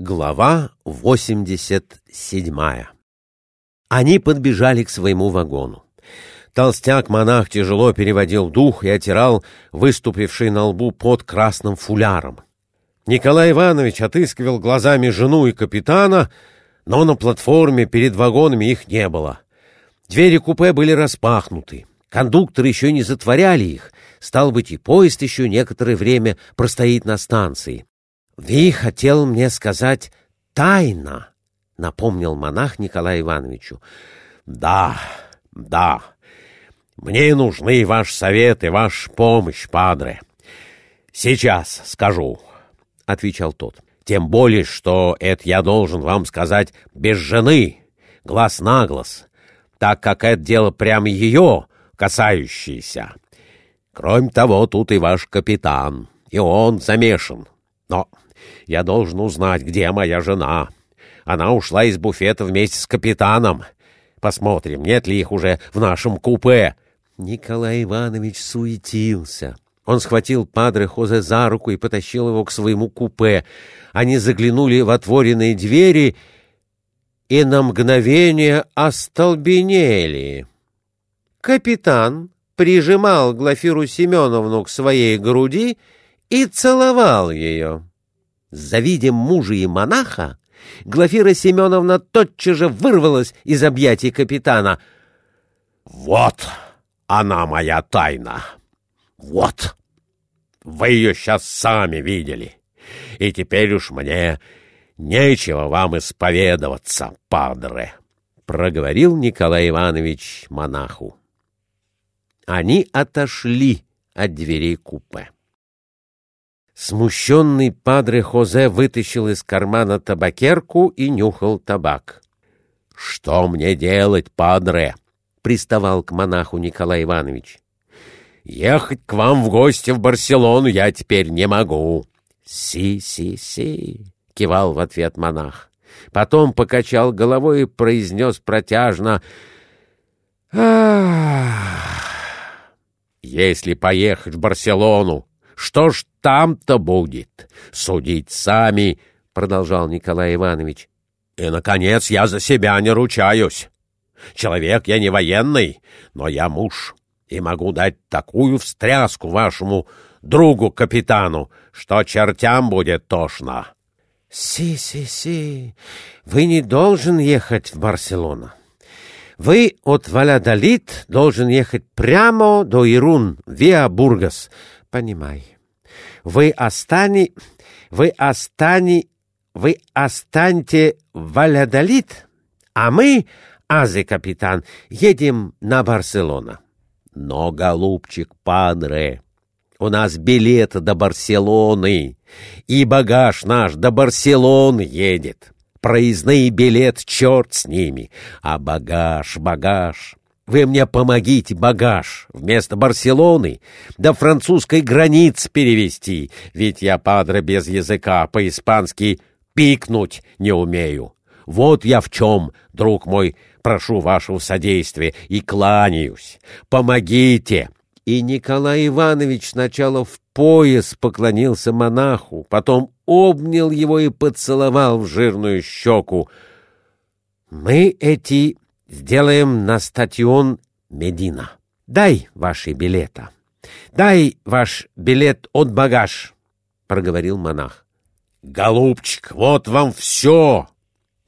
Глава 87 Они подбежали к своему вагону. Толстяк-монах тяжело переводил дух и отирал выступивший на лбу под красным фуляром. Николай Иванович отыскивал глазами жену и капитана, но на платформе перед вагонами их не было. Двери купе были распахнуты. Кондукторы еще не затворяли их. Стал быть, и поезд еще некоторое время простоит на станции. «Ви хотел мне сказать тайна», — напомнил монах Николаю Ивановичу. «Да, да, мне нужны ваш совет и ваша помощь, падре. Сейчас скажу», — отвечал тот. «Тем более, что это я должен вам сказать без жены, глаз на глаз, так как это дело прямо ее касающееся. Кроме того, тут и ваш капитан, и он замешан. Но я должен узнать, где моя жена. Она ушла из буфета вместе с капитаном. Посмотрим, нет ли их уже в нашем купе. Николай Иванович суетился. Он схватил Падре Хозе за руку и потащил его к своему купе. Они заглянули в отворенные двери и на мгновение остолбенели. Капитан прижимал Глафиру Семеновну к своей груди и целовал ее. Завидя мужа и монаха, Глафира Семеновна тотчас же вырвалась из объятий капитана. «Вот она моя тайна! Вот! Вы ее сейчас сами видели, и теперь уж мне нечего вам исповедоваться, падре!» — проговорил Николай Иванович монаху. Они отошли от дверей купе. Смущенный падре Хозе вытащил из кармана табакерку и нюхал табак. — Что мне делать, падре? — приставал к монаху Николай Иванович. — Ехать к вам в гости в Барселону я теперь не могу. «Си, — Си-си-си, — кивал в ответ монах. Потом покачал головой и произнес протяжно. — Ах! Если поехать в Барселону, что ж там-то будет? Судить сами, — продолжал Николай Иванович. И, наконец, я за себя не ручаюсь. Человек я не военный, но я муж, и могу дать такую встряску вашему другу-капитану, что чертям будет тошно. Си-си-си, вы не должен ехать в Барселону. Вы от Валядолит должен ехать прямо до Ирун, виа Бургас, понимай. Вы остане, вы остане, вы останьте Валядолит, а мы, азы капитан, едем на Барселона. Но, голубчик Падре, у нас билет до Барселоны, и багаж наш до Барселоны едет. Проездный билет, черт с ними, а багаж, багаж. Вы мне помогите багаж вместо Барселоны до французской границы перевести, ведь я, падре, без языка по-испански пикнуть не умею. Вот я в чем, друг мой, прошу вашего содействия и кланяюсь. Помогите!» И Николай Иванович сначала в пояс поклонился монаху, потом обнял его и поцеловал в жирную щеку. «Мы эти сделаем на стадион Медина. Дай ваши билета. Дай ваш билет от багаж, — проговорил монах. — Голубчик, вот вам все!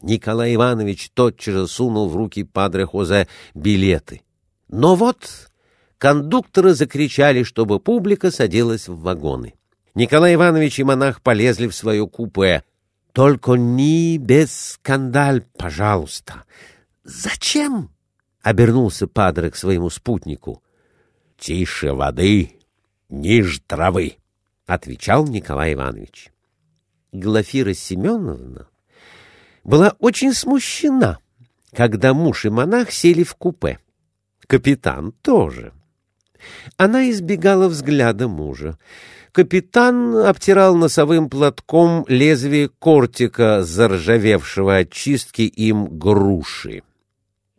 Николай Иванович тотчас же сунул в руки падре Хозе билеты. Но вот кондукторы закричали, чтобы публика садилась в вагоны. Николай Иванович и монах полезли в свое купе. «Только не без скандаль, пожалуйста», «Зачем?» — обернулся Падре к своему спутнику. «Тише воды, ниже травы», — отвечал Николай Иванович. Глафира Семеновна была очень смущена, когда муж и монах сели в купе. Капитан тоже. Она избегала взгляда мужа. Капитан обтирал носовым платком лезвие кортика, заржавевшего от чистки им груши.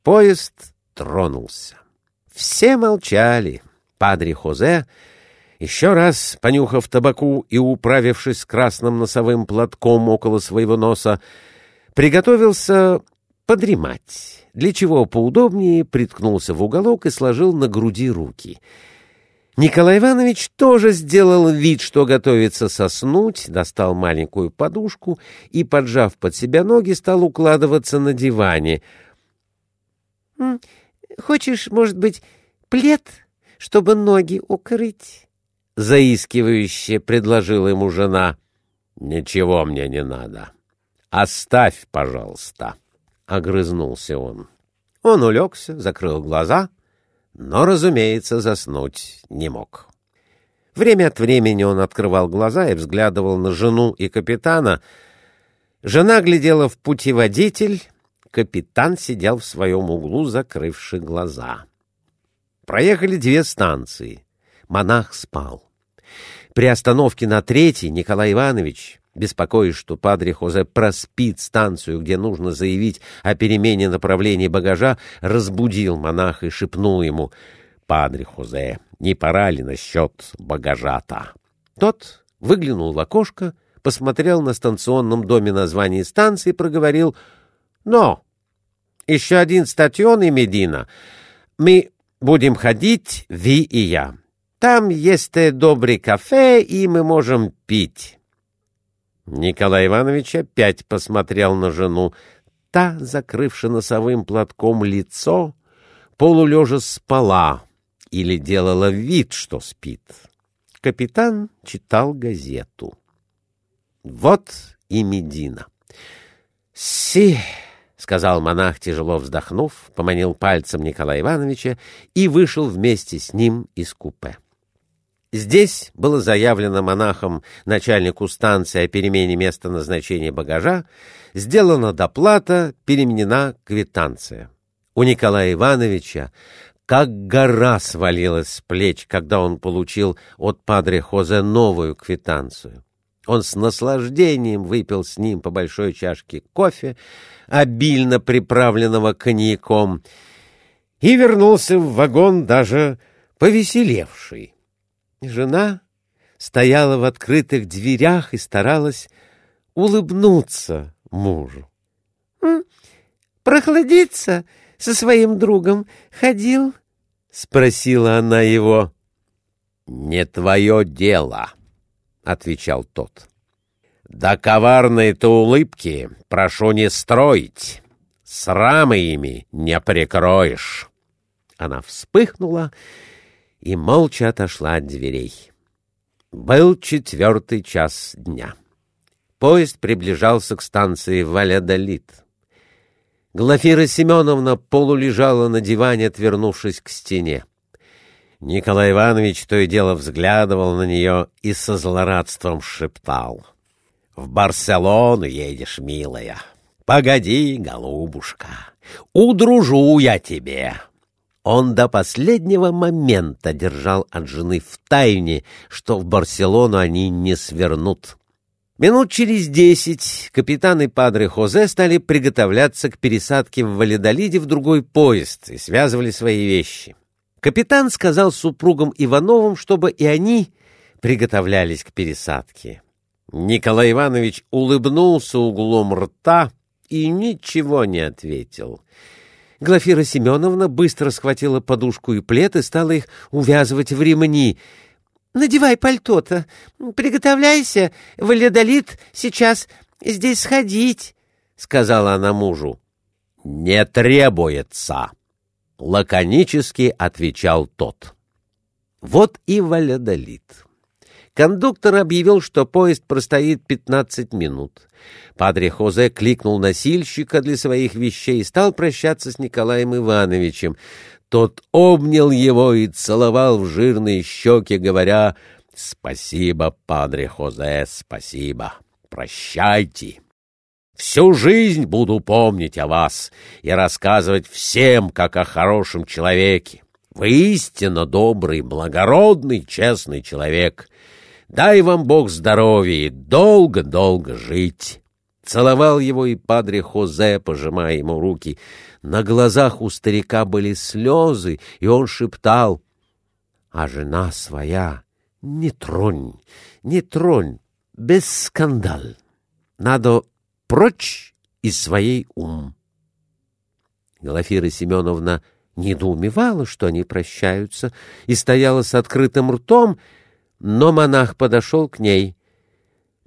Поезд тронулся. Все молчали. Падре Хозе Еще раз, понюхав табаку и управившись красным носовым платком около своего носа, приготовился подремать, для чего поудобнее приткнулся в уголок и сложил на груди руки. Николай Иванович тоже сделал вид, что готовится соснуть, достал маленькую подушку и, поджав под себя ноги, стал укладываться на диване. «Хочешь, может быть, плед, чтобы ноги укрыть?» — заискивающе предложила ему жена. — Ничего мне не надо. Оставь, пожалуйста, — огрызнулся он. Он улегся, закрыл глаза, но, разумеется, заснуть не мог. Время от времени он открывал глаза и взглядывал на жену и капитана. Жена глядела в путеводитель, капитан сидел в своем углу, закрывший глаза. Проехали две станции — монах спал. При остановке на третьей Николай Иванович, беспокоясь, что падре Хозе проспит станцию, где нужно заявить о перемене направления багажа, разбудил монаха и шепнул ему «Падре Хозе, не пора ли насчет багажа-то?» Тот выглянул в окошко, посмотрел на станционном доме название станции и проговорил «Но, еще один статион и Медина. Мы будем ходить, Ви и я». Там есть добрый кафе, и мы можем пить. Николай Иванович опять посмотрел на жену. Та, закрывши носовым платком лицо, полулежа спала или делала вид, что спит. Капитан читал газету. Вот и Медина. «Си!» — сказал монах, тяжело вздохнув, поманил пальцем Николая Ивановича и вышел вместе с ним из купе. Здесь было заявлено монахом начальнику станции о перемене места назначения багажа, сделана доплата, переменена квитанция. У Николая Ивановича как гора свалилась с плеч, когда он получил от падре Хозе новую квитанцию. Он с наслаждением выпил с ним по большой чашке кофе, обильно приправленного коньяком, и вернулся в вагон даже повеселевший. Жена стояла в открытых дверях и старалась улыбнуться мужу. — Прохладиться со своим другом ходил? — спросила она его. — Не твое дело, — отвечал тот. — Да коварные-то улыбки прошу не строить. Срамы ими не прикроешь. Она вспыхнула и молча отошла от дверей. Был четвертый час дня. Поезд приближался к станции Валядолит. Глафира Семеновна полулежала на диване, отвернувшись к стене. Николай Иванович то и дело взглядывал на нее и со злорадством шептал. — В Барселону едешь, милая. Погоди, голубушка, удружу я тебе. Он до последнего момента держал от жены в тайне, что в Барселону они не свернут. Минут через десять капитан и падре Хозе стали приготовляться к пересадке в Валидолиде в другой поезд и связывали свои вещи. Капитан сказал супругам Ивановым, чтобы и они приготовлялись к пересадке. Николай Иванович улыбнулся углом рта и ничего не ответил — Глафира Семеновна быстро схватила подушку и плед и стала их увязывать в ремни. — Надевай пальто-то, приготовляйся, Валядолит сейчас здесь сходить, — сказала она мужу. — Не требуется, — лаконически отвечал тот. Вот и Валядолит. Кондуктор объявил, что поезд простоит пятнадцать минут. Падре Хозе кликнул носильщика для своих вещей и стал прощаться с Николаем Ивановичем. Тот обнял его и целовал в жирные щеки, говоря «Спасибо, Падре Хозе, спасибо. Прощайте. Всю жизнь буду помнить о вас и рассказывать всем, как о хорошем человеке. Вы истинно добрый, благородный, честный человек». Дай вам Бог здоровья и долго-долго жить. Целовал его и падре Хозе, пожимая ему руки. На глазах у старика были слезы, и он шептал, «А жена своя Не тронь, не тронь, без скандал. Надо прочь из своей ум. Глафира Семеновна недоумевала, что они прощаются, и стояла с открытым ртом, но монах подошел к ней.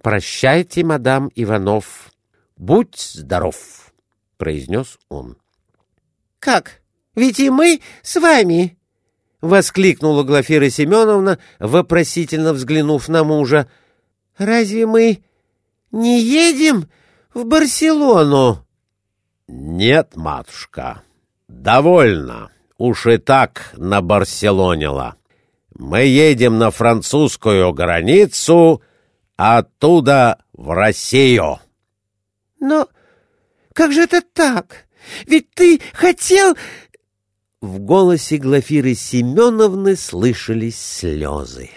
«Прощайте, мадам Иванов, будь здоров», — произнес он. «Как? Ведь и мы с вами!» — воскликнула Глафира Семеновна, вопросительно взглянув на мужа. «Разве мы не едем в Барселону?» «Нет, матушка, довольно. Уж и так на Барселонила. Мы едем на французскую границу, а оттуда в Россию». «Но как же это так? Ведь ты хотел...» В голосе Глафиры Семеновны слышались слезы.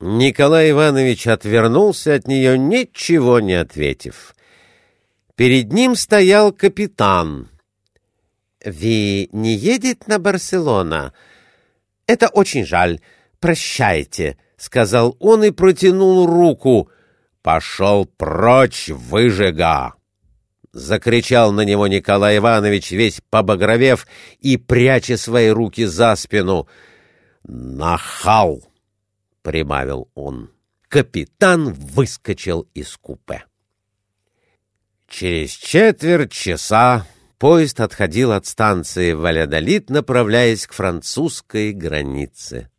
Николай Иванович отвернулся от нее, ничего не ответив. Перед ним стоял капитан. «Ви не едет на Барселона? Это очень жаль. Прощайте», — сказал он и протянул руку. «Пошел прочь, выжига!» Закричал на него Николай Иванович, весь побагровев и пряча свои руки за спину. «Нахал!» — прибавил он. Капитан выскочил из купе. Через четверть часа поезд отходил от станции Валядолит, направляясь к французской границе.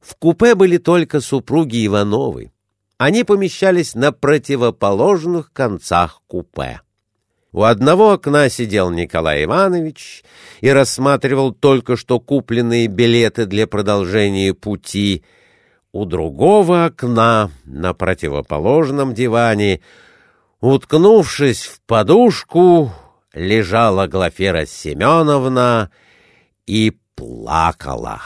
В купе были только супруги Ивановы. Они помещались на противоположных концах купе. У одного окна сидел Николай Иванович и рассматривал только что купленные билеты для продолжения пути. У другого окна на противоположном диване Уткнувшись в подушку, лежала Глафира Семеновна и плакала.